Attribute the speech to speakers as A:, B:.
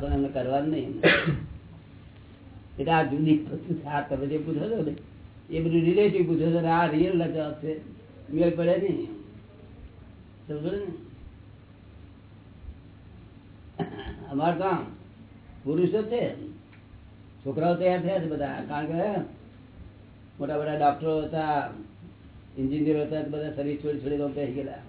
A: પણ એમને કરવાનું નહીં એટલે આ જુદી વસ્તુ છે. આ તમે જે પૂછો છો ને એ બધું રિલેટિવ પૂછો છો આ રિયલ જવાબ છે મેળ પડે નહીં સમજો ને અમારે કામ પુરુષો છે છોકરાઓ તૈયાર થયા છે બધા કારણ કે મોટા મોટા ડોક્ટરો હતા એન્જિનિયરો હતા બધા સર્વિસ છોડી છોડી લોકો થઈ ગયેલા